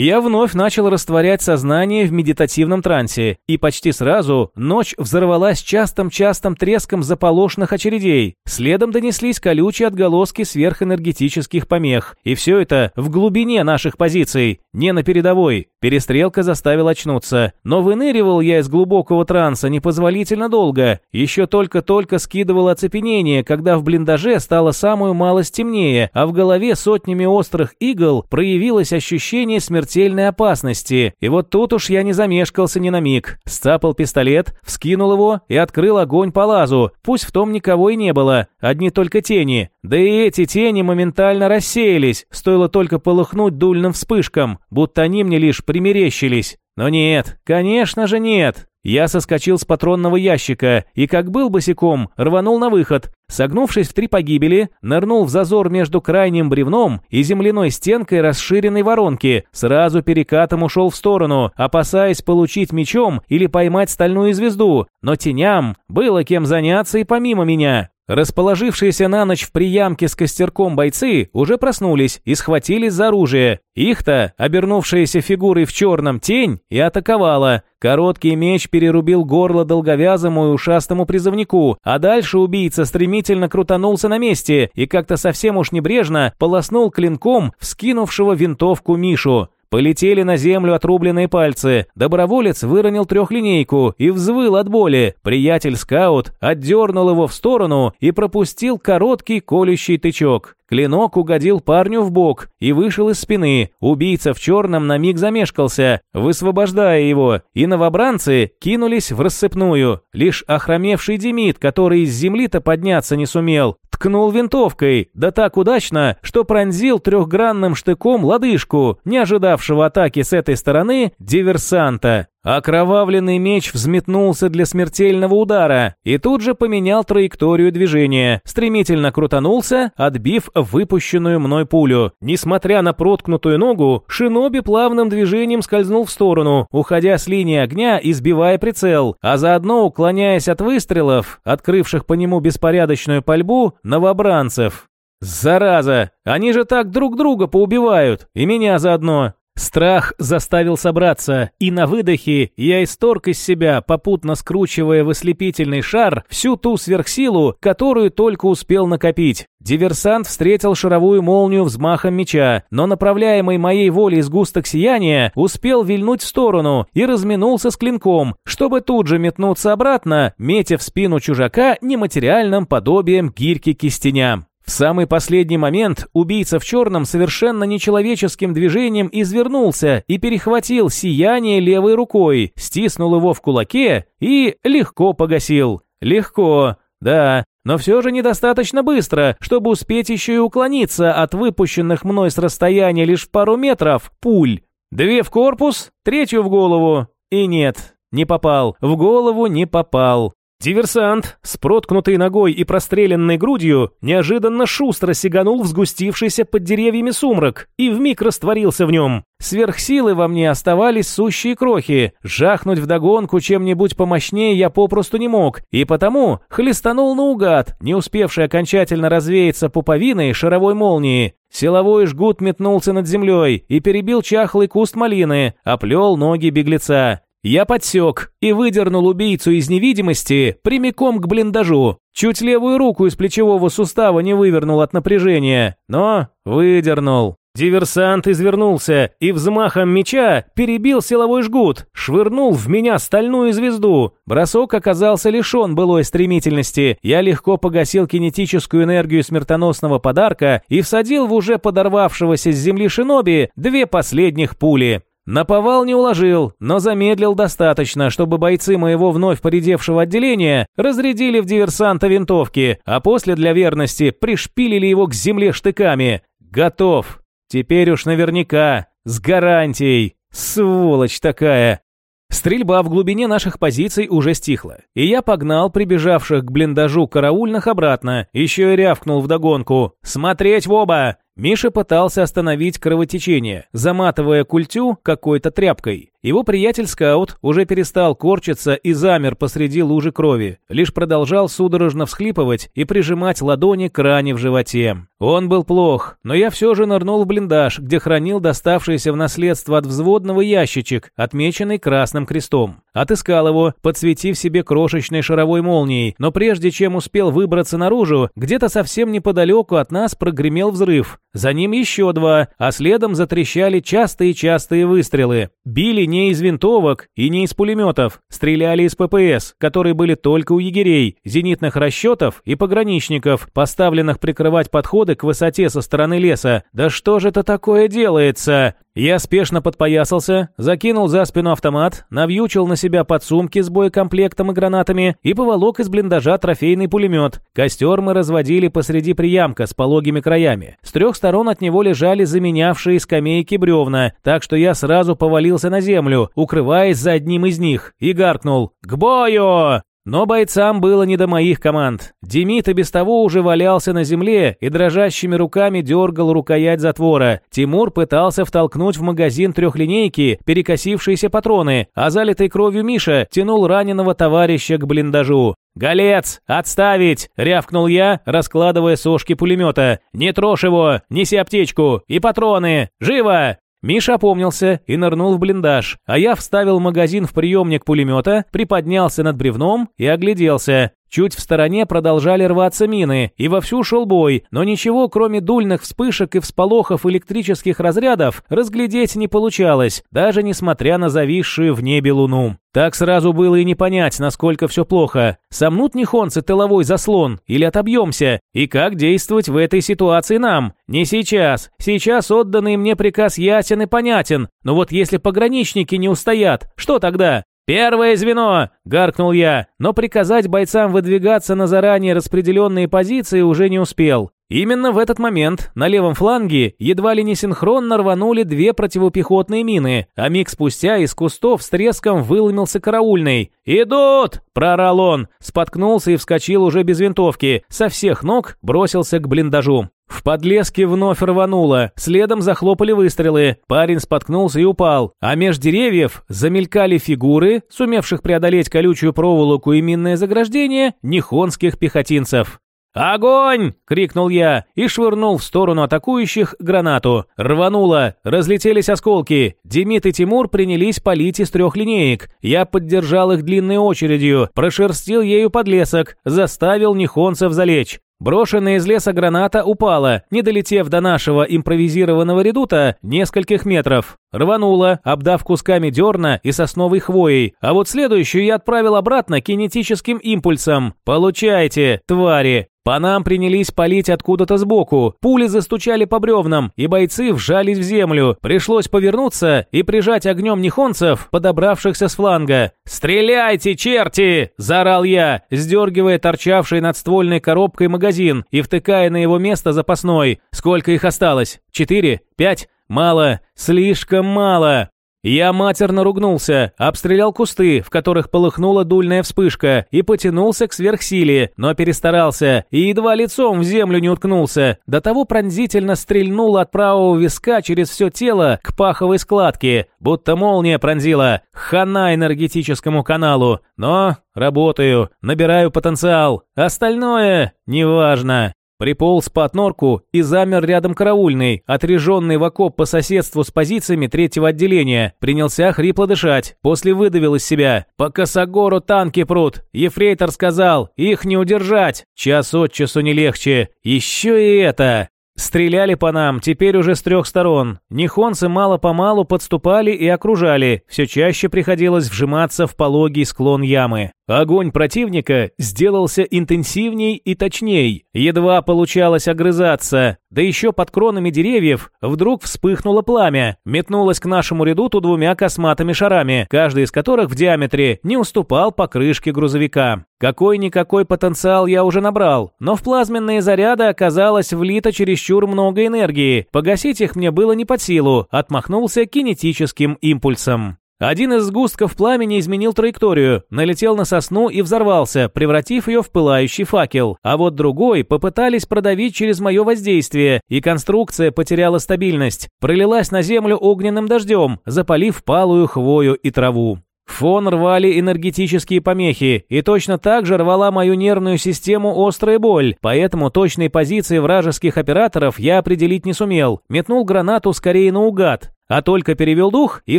Я вновь начал растворять сознание в медитативном трансе, и почти сразу ночь взорвалась частым-частым треском заполошных очередей. Следом донеслись колючие отголоски сверхэнергетических помех. И все это в глубине наших позиций, не на передовой. Перестрелка заставила очнуться. Но выныривал я из глубокого транса непозволительно долго. Еще только-только скидывал оцепенение, когда в блиндаже стало самую малость темнее, а в голове сотнями острых игл проявилось ощущение смерти смертельной опасности. И вот тут уж я не замешкался ни на миг. Сцапал пистолет, вскинул его и открыл огонь по лазу. Пусть в том никого и не было, одни только тени. Да и эти тени моментально рассеялись, стоило только полыхнуть дульным вспышкам, будто они мне лишь примерещились. Но нет, конечно же нет. Я соскочил с патронного ящика и, как был босиком, рванул на выход. Согнувшись в три погибели, нырнул в зазор между крайним бревном и земляной стенкой расширенной воронки, сразу перекатом ушел в сторону, опасаясь получить мечом или поймать стальную звезду, но теням было кем заняться и помимо меня. Расположившиеся на ночь в приямке с костерком бойцы уже проснулись и схватились за оружие. Их-то, обернувшаяся фигурой в черном, тень и атаковала. Короткий меч перерубил горло долговязому и ушастому призывнику, а дальше убийца стремительно крутанулся на месте и как-то совсем уж небрежно полоснул клинком вскинувшего винтовку Мишу. Полетели на землю отрубленные пальцы. Доброволец выронил трехлинейку и взвыл от боли. Приятель-скаут отдернул его в сторону и пропустил короткий колющий тычок. Клинок угодил парню в бок и вышел из спины. Убийца в черном на миг замешкался, высвобождая его, и новобранцы кинулись в рассыпную. Лишь охромевший Демид, который из земли-то подняться не сумел, ткнул винтовкой, да так удачно, что пронзил трехгранным штыком лодыжку, не ожидавшего атаки с этой стороны, диверсанта. Окровавленный меч взметнулся для смертельного удара и тут же поменял траекторию движения, стремительно крутанулся, отбив выпущенную мной пулю. Несмотря на проткнутую ногу, Шиноби плавным движением скользнул в сторону, уходя с линии огня и сбивая прицел, а заодно уклоняясь от выстрелов, открывших по нему беспорядочную пальбу новобранцев. «Зараза! Они же так друг друга поубивают! И меня заодно! Страх заставил собраться, и на выдохе я исторг из себя, попутно скручивая в ослепительный шар всю ту сверхсилу, которую только успел накопить. Диверсант встретил шаровую молнию взмахом меча, но направляемый моей волей сгусток сияния успел вильнуть в сторону и разминулся с клинком, чтобы тут же метнуться обратно, метя в спину чужака нематериальным подобием гирьки кистеня. В самый последний момент убийца в черном совершенно нечеловеческим движением извернулся и перехватил сияние левой рукой, стиснул его в кулаке и легко погасил. Легко, да, но все же недостаточно быстро, чтобы успеть еще и уклониться от выпущенных мной с расстояния лишь пару метров пуль. Две в корпус, третью в голову. И нет, не попал, в голову не попал. Диверсант, с проткнутой ногой и простреленной грудью, неожиданно шустро сиганул в сгустившийся под деревьями сумрак и вмиг растворился в нем. Сверхсилы во мне оставались сущие крохи. Жахнуть вдогонку чем-нибудь помощнее я попросту не мог, и потому хлестанул наугад, не успевший окончательно развеяться пуповиной шаровой молнии. Силовой жгут метнулся над землей и перебил чахлый куст малины, оплел ноги беглеца. Я подсек и выдернул убийцу из невидимости прямиком к блиндажу. Чуть левую руку из плечевого сустава не вывернул от напряжения, но выдернул. Диверсант извернулся и взмахом меча перебил силовой жгут, швырнул в меня стальную звезду. Бросок оказался лишен былой стремительности. Я легко погасил кинетическую энергию смертоносного подарка и всадил в уже подорвавшегося с земли шиноби две последних пули. Наповал не уложил, но замедлил достаточно, чтобы бойцы моего вновь поредевшего отделения разрядили в диверсанта винтовки, а после для верности пришпилили его к земле штыками. Готов. Теперь уж наверняка. С гарантией. Сволочь такая. Стрельба в глубине наших позиций уже стихла, и я погнал прибежавших к блиндажу караульных обратно, еще и рявкнул вдогонку «Смотреть в оба!» Миша пытался остановить кровотечение, заматывая культю какой-то тряпкой. Его приятель-скаут уже перестал корчиться и замер посреди лужи крови, лишь продолжал судорожно всхлипывать и прижимать ладони к ране в животе. Он был плох, но я все же нырнул в блиндаж, где хранил доставшийся в наследство от взводного ящичек, отмеченный красным крестом. Отыскал его, подсветив себе крошечной шаровой молнией, но прежде чем успел выбраться наружу, где-то совсем неподалеку от нас прогремел взрыв. За ним еще два, а следом затрещали частые-частые выстрелы. Били не из винтовок и не из пулеметов. Стреляли из ППС, которые были только у егерей, зенитных расчетов и пограничников, поставленных прикрывать подходы к высоте со стороны леса. Да что же это такое делается? Я спешно подпоясался, закинул за спину автомат, навьючил на себя подсумки с боекомплектом и гранатами и поволок из блиндажа трофейный пулемет. Костер мы разводили посреди приямка с пологими краями. С трех сторон от него лежали заменявшие скамейки бревна, так что я сразу повалился на землю, укрываясь за одним из них, и гаркнул «К бою!». Но бойцам было не до моих команд. Демид и без того уже валялся на земле и дрожащими руками дергал рукоять затвора. Тимур пытался втолкнуть в магазин трехлинейки перекосившиеся патроны, а залитый кровью Миша тянул раненого товарища к блиндажу. «Голец, отставить!» — рявкнул я, раскладывая сошки пулемета. «Не трожь его! Неси аптечку! И патроны! Живо!» Миша опомнился и нырнул в блиндаж, а я вставил магазин в приемник пулемета, приподнялся над бревном и огляделся. Чуть в стороне продолжали рваться мины, и вовсю шел бой, но ничего, кроме дульных вспышек и всполохов электрических разрядов, разглядеть не получалось, даже несмотря на зависшую в небе луну. Так сразу было и не понять, насколько все плохо. Сомнут нихонцы тыловой заслон или отобьемся? И как действовать в этой ситуации нам? Не сейчас. Сейчас отданный мне приказ ясен и понятен. Но вот если пограничники не устоят, что тогда? «Первое звено!» – гаркнул я, но приказать бойцам выдвигаться на заранее распределенные позиции уже не успел. Именно в этот момент на левом фланге едва ли не синхронно рванули две противопехотные мины, а миг спустя из кустов с треском выломился караульный. «Идут!» – проорал он, споткнулся и вскочил уже без винтовки, со всех ног бросился к блиндажу. В подлеске вновь рвануло, следом захлопали выстрелы, парень споткнулся и упал, а меж деревьев замелькали фигуры, сумевших преодолеть колючую проволоку и минное заграждение, нихонских пехотинцев. «Огонь!» — крикнул я и швырнул в сторону атакующих гранату. Рвануло, разлетелись осколки. Демид и Тимур принялись палить из трех линеек. Я поддержал их длинной очередью, прошерстил ею подлесок, заставил нихонцев залечь. Брошенная из леса граната упала, не долетев до нашего импровизированного редута нескольких метров. Рванула, обдав кусками дерна и сосновой хвоей, а вот следующую я отправил обратно кинетическим импульсом. «Получайте, твари!» По нам принялись палить откуда-то сбоку. Пули застучали по бревнам, и бойцы вжались в землю. Пришлось повернуться и прижать огнем нихонцев, подобравшихся с фланга. «Стреляйте, черти!» – заорал я, сдергивая торчавший над ствольной коробкой магазин и втыкая на его место запасной. Сколько их осталось? Четыре? Пять? Мало. Слишком мало. Я матерно ругнулся, обстрелял кусты, в которых полыхнула дульная вспышка, и потянулся к сверхсиле, но перестарался, и едва лицом в землю не уткнулся. До того пронзительно стрельнул от правого виска через все тело к паховой складке, будто молния пронзила. Хана энергетическому каналу. Но работаю, набираю потенциал. Остальное неважно. Приполз под норку и замер рядом караульный, отреженный в окоп по соседству с позициями третьего отделения. Принялся хрипло дышать. После выдавил из себя. «По косогору танки прут!» Ефрейтор сказал. «Их не удержать!» Час от часу не легче. Еще и это. Стреляли по нам, теперь уже с трех сторон. Нихонцы мало-помалу подступали и окружали, все чаще приходилось вжиматься в пологий склон ямы. Огонь противника сделался интенсивней и точней, едва получалось огрызаться. Да еще под кронами деревьев вдруг вспыхнуло пламя, метнулось к нашему редуту двумя косматыми шарами, каждый из которых в диаметре не уступал покрышке грузовика. Какой-никакой потенциал я уже набрал, но в плазменные заряды оказалось влито чересчур много энергии. Погасить их мне было не под силу, отмахнулся кинетическим импульсом. Один из сгустков пламени изменил траекторию, налетел на сосну и взорвался, превратив ее в пылающий факел. А вот другой попытались продавить через мое воздействие, и конструкция потеряла стабильность, пролилась на землю огненным дождем, запалив палую хвою и траву. Фон рвали энергетические помехи, и точно так же рвала мою нервную систему острая боль, поэтому точной позиции вражеских операторов я определить не сумел. Метнул гранату скорее наугад. А только перевел дух, и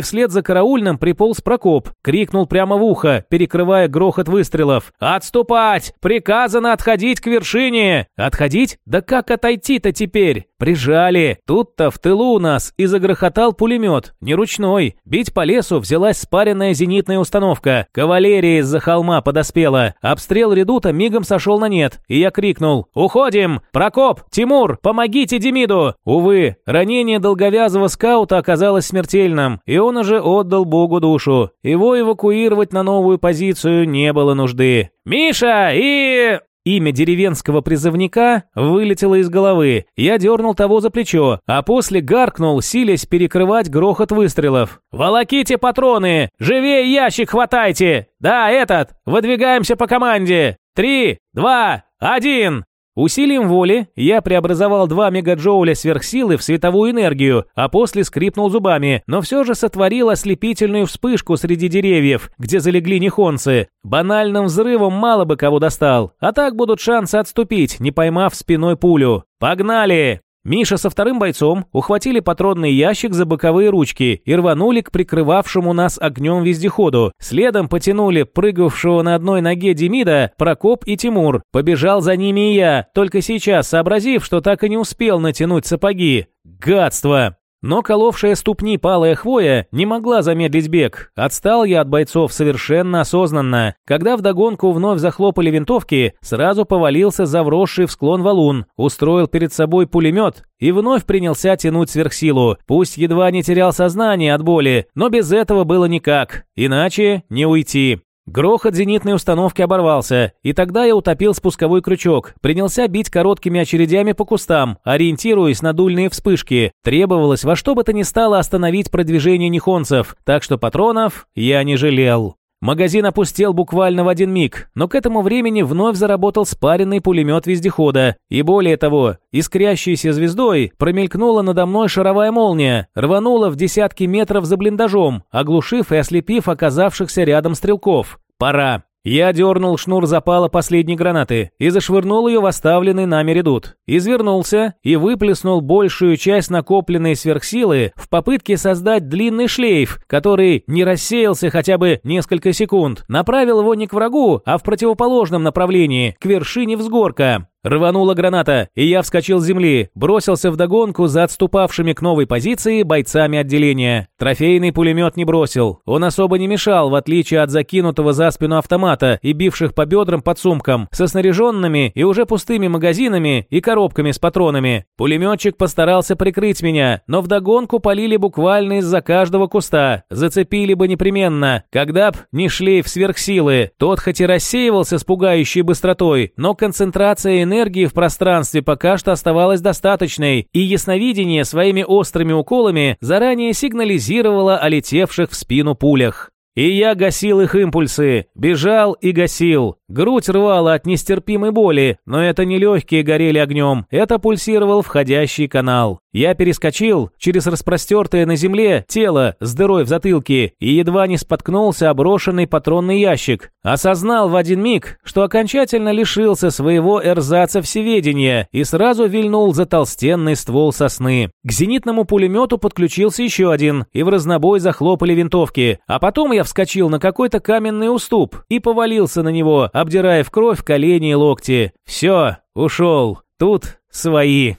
вслед за караульным приполз Прокоп, крикнул прямо в ухо, перекрывая грохот выстрелов. «Отступать! Приказано отходить к вершине!» «Отходить? Да как отойти-то теперь?» «Прижали! Тут-то в тылу у нас и загрохотал пулемет, не ручной. Бить по лесу взялась спаренная зенитная установка. Кавалерия из-за холма подоспела. Обстрел редута мигом сошел на нет, и я крикнул «Уходим! Прокоп! Тимур! Помогите Демиду!» Увы, ранение долговязого скаута оказалось смертельным, и он уже отдал Богу душу. Его эвакуировать на новую позицию не было нужды. «Миша и...» Имя деревенского призывника вылетело из головы. Я дернул того за плечо, а после гаркнул, силясь перекрывать грохот выстрелов. «Волоките патроны! Живее ящик хватайте! Да, этот! Выдвигаемся по команде! Три, два, один!» Усилием воли я преобразовал 2 мегаджоуля сверхсилы в световую энергию, а после скрипнул зубами, но все же сотворил ослепительную вспышку среди деревьев, где залегли нехонцы. Банальным взрывом мало бы кого достал, а так будут шансы отступить, не поймав спиной пулю. «Погнали!» Миша со вторым бойцом ухватили патронный ящик за боковые ручки и рванули к прикрывавшему нас огнем вездеходу. Следом потянули прыгавшего на одной ноге Демида, Прокоп и Тимур. Побежал за ними и я, только сейчас сообразив, что так и не успел натянуть сапоги. Гадство! Но коловшая ступни палая хвоя не могла замедлить бег. Отстал я от бойцов совершенно осознанно. Когда вдогонку вновь захлопали винтовки, сразу повалился за вросший в склон валун, устроил перед собой пулемет и вновь принялся тянуть сверхсилу. Пусть едва не терял сознание от боли, но без этого было никак. Иначе не уйти. Грохот зенитной установки оборвался, и тогда я утопил спусковой крючок, принялся бить короткими очередями по кустам, ориентируясь на дульные вспышки. Требовалось во что бы то ни стало остановить продвижение нихонцев, так что патронов я не жалел. Магазин опустел буквально в один миг, но к этому времени вновь заработал спаренный пулемет вездехода. И более того, искрящейся звездой промелькнула надо мной шаровая молния, рванула в десятки метров за блиндажом, оглушив и ослепив оказавшихся рядом стрелков. «Пора!» Я дернул шнур запала последней гранаты и зашвырнул ее в оставленный нами редут. Извернулся и выплеснул большую часть накопленной сверхсилы в попытке создать длинный шлейф, который не рассеялся хотя бы несколько секунд. Направил его не к врагу, а в противоположном направлении, к вершине взгорка. Рванула граната, и я вскочил с земли, бросился в догонку за отступавшими к новой позиции бойцами отделения. Трофейный пулемет не бросил. Он особо не мешал, в отличие от закинутого за спину автомата и бивших по бедрам под сумком, со снаряженными и уже пустыми магазинами и коробками с патронами. Пулеметчик постарался прикрыть меня, но вдогонку полили буквально из-за каждого куста. Зацепили бы непременно, когда б не шлейф сверхсилы. Тот хоть и рассеивался с пугающей быстротой, но концентрация энергии в пространстве пока что оставалась достаточной, и ясновидение своими острыми уколами заранее сигнализировало о летевших в спину пулях. И я гасил их импульсы, бежал и гасил. Грудь рвала от нестерпимой боли, но это не легкие горели огнем, это пульсировал входящий канал. Я перескочил через распростертое на земле тело с дырой в затылке и едва не споткнулся о брошенный патронный ящик. Осознал в один миг, что окончательно лишился своего эрзаца всеведения и сразу вильнул за толстенный ствол сосны. К зенитному пулемету подключился еще один, и в разнобой захлопали винтовки. А потом я вскочил на какой-то каменный уступ и повалился на него, обдирая в кровь колени и локти. Все, ушел. Тут свои.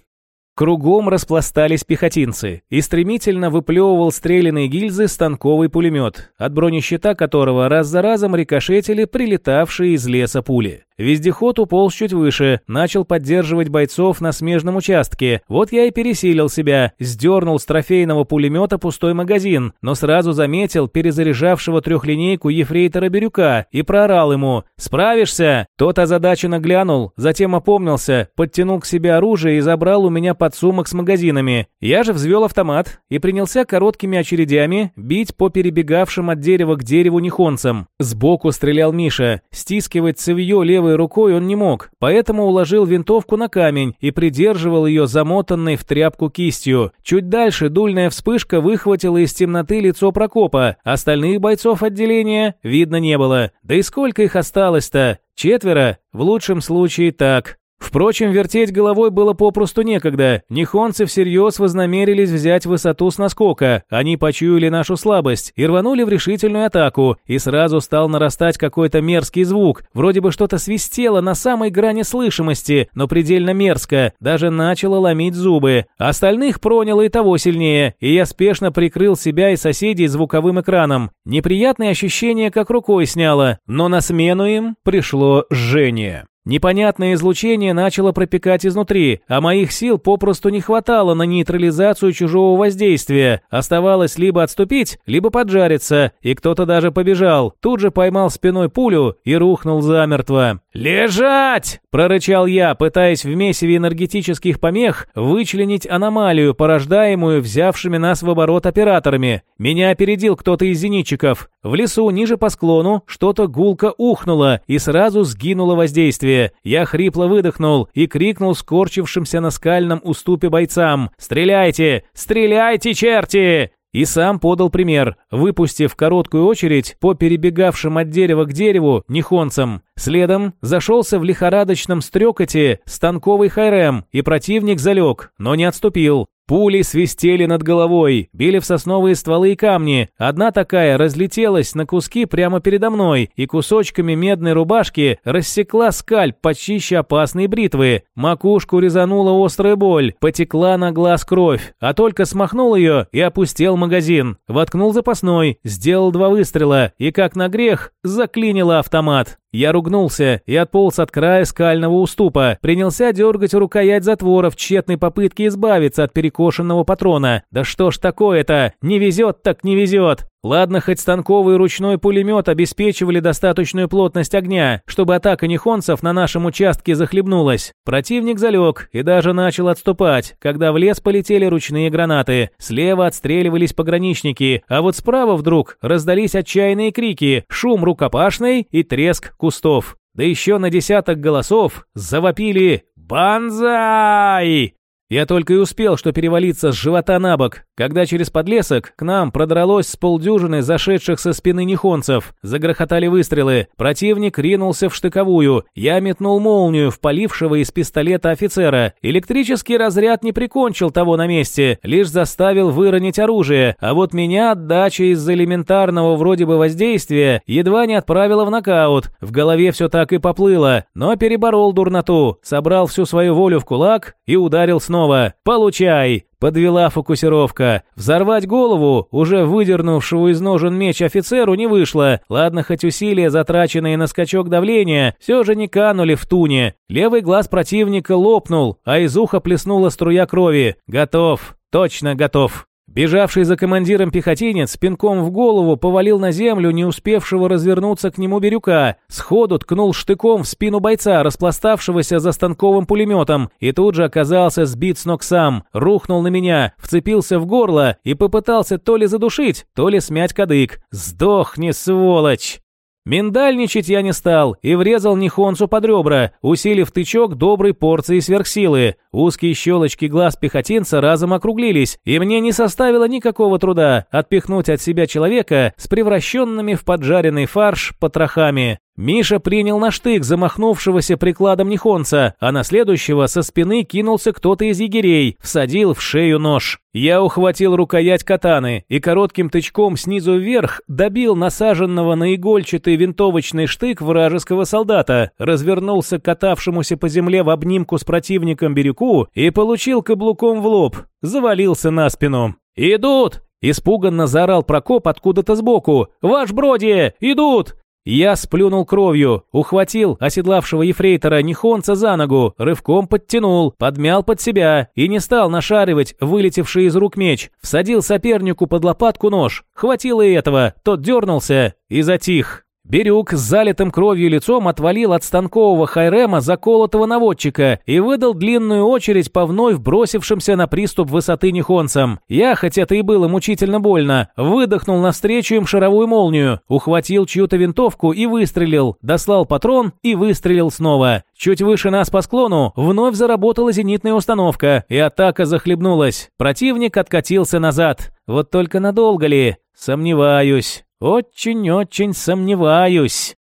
Кругом распластались пехотинцы, и стремительно выплевывал стрелянные гильзы станковый пулемет, от бронещита которого раз за разом рикошетили прилетавшие из леса пули. Вездеход уполз чуть выше, начал поддерживать бойцов на смежном участке. Вот я и пересилил себя, сдернул с трофейного пулемета пустой магазин, но сразу заметил перезаряжавшего трехлинейку ефрейтора Бирюка и проорал ему «Справишься?» Тот озадаченно глянул, затем опомнился, подтянул к себе оружие и забрал у меня подсумок с магазинами. Я же взвел автомат и принялся короткими очередями бить по перебегавшим от дерева к дереву нихонцам. Сбоку стрелял Миша, стискивать левой левой рукой он не мог, поэтому уложил винтовку на камень и придерживал ее замотанной в тряпку кистью. Чуть дальше дульная вспышка выхватила из темноты лицо Прокопа, остальных бойцов отделения видно не было. Да и сколько их осталось-то? Четверо? В лучшем случае так. Впрочем, вертеть головой было попросту некогда. Нихонцы всерьез вознамерились взять высоту с наскока. Они почуяли нашу слабость и рванули в решительную атаку. И сразу стал нарастать какой-то мерзкий звук. Вроде бы что-то свистело на самой грани слышимости, но предельно мерзко. Даже начало ломить зубы. Остальных проняло и того сильнее. И я спешно прикрыл себя и соседей звуковым экраном. Неприятные ощущения как рукой сняло. Но на смену им пришло жжение. Непонятное излучение начало пропекать изнутри, а моих сил попросту не хватало на нейтрализацию чужого воздействия. Оставалось либо отступить, либо поджариться, и кто-то даже побежал. Тут же поймал спиной пулю и рухнул замертво. «Лежать!» – прорычал я, пытаясь в месиве энергетических помех вычленить аномалию, порождаемую взявшими нас в оборот операторами. Меня опередил кто-то из зенитчиков. В лесу ниже по склону что-то гулко ухнуло и сразу сгинуло воздействие. Я хрипло выдохнул и крикнул скорчившимся на скальном уступе бойцам «Стреляйте! Стреляйте, черти!» И сам подал пример, выпустив короткую очередь по перебегавшим от дерева к дереву нихонцам. Следом зашелся в лихорадочном стрекоте станковый хайрем, и противник залег, но не отступил. Пули свистели над головой, били в сосновые стволы и камни. Одна такая разлетелась на куски прямо передо мной и кусочками медной рубашки рассекла скальп почище опасной бритвы. Макушку резанула острая боль, потекла на глаз кровь, а только смахнул ее и опустил магазин. Воткнул запасной, сделал два выстрела и, как на грех, заклинило автомат. Я ругнулся и отполз от края скального уступа, принялся дергать рукоять затвора в тщетной попытке избавиться от перекошенного патрона. Да что ж такое-то? Не везет так не везет. Ладно, хоть станковый ручной пулемет обеспечивали достаточную плотность огня, чтобы атака нихонцев на нашем участке захлебнулась. Противник залег и даже начал отступать, когда в лес полетели ручные гранаты. Слева отстреливались пограничники, а вот справа вдруг раздались отчаянные крики, шум рукопашный и треск кустов. Да еще на десяток голосов завопили «Банзай!» Я только и успел, что перевалиться с живота на бок, когда через подлесок к нам продралось с полдюжины зашедших со спины нихонцев. Загрохотали выстрелы. Противник ринулся в штыковую. Я метнул молнию в полившего из пистолета офицера. Электрический разряд не прикончил того на месте, лишь заставил выронить оружие. А вот меня отдача из-за элементарного вроде бы воздействия едва не отправила в нокаут. В голове все так и поплыло, но переборол дурноту, собрал всю свою волю в кулак и ударил снова снова. «Получай!» Подвела фокусировка. Взорвать голову, уже выдернувшего из ножен меч офицеру, не вышло. Ладно, хоть усилия, затраченные на скачок давления, все же не канули в туне. Левый глаз противника лопнул, а из уха плеснула струя крови. Готов. Точно готов. Бежавший за командиром пехотинец пинком в голову повалил на землю не успевшего развернуться к нему Бирюка, сходу ткнул штыком в спину бойца, распластавшегося за станковым пулеметом, и тут же оказался сбит с ног сам, рухнул на меня, вцепился в горло и попытался то ли задушить, то ли смять кадык. «Сдохни, сволочь!» Миндальничать я не стал и врезал Нихонцу под ребра, усилив тычок доброй порции сверхсилы. Узкие щелочки глаз пехотинца разом округлились, и мне не составило никакого труда отпихнуть от себя человека с превращенными в поджаренный фарш потрохами. Миша принял на штык замахнувшегося прикладом Нихонца, а на следующего со спины кинулся кто-то из егерей, всадил в шею нож. Я ухватил рукоять катаны и коротким тычком снизу вверх добил насаженного на игольчатый винтовочный штык вражеского солдата, развернулся к катавшемуся по земле в обнимку с противником Бирюку и получил каблуком в лоб, завалился на спину. «Идут!» Испуганно заорал Прокоп откуда-то сбоку. «Ваш Броди! Идут!» Я сплюнул кровью, ухватил оседлавшего ефрейтора Нихонца за ногу, рывком подтянул, подмял под себя и не стал нашаривать вылетевший из рук меч. Всадил сопернику под лопатку нож. Хватило и этого, тот дернулся и затих. Бирюк с залитым кровью лицом отвалил от станкового хайрема заколотого наводчика и выдал длинную очередь по вновь бросившимся на приступ высоты нихонцам. Я, хоть это и было мучительно больно, выдохнул навстречу им шаровую молнию, ухватил чью-то винтовку и выстрелил, дослал патрон и выстрелил снова. Чуть выше нас по склону вновь заработала зенитная установка, и атака захлебнулась. Противник откатился назад. Вот только надолго ли? Сомневаюсь. Очень-очень сомневаюсь.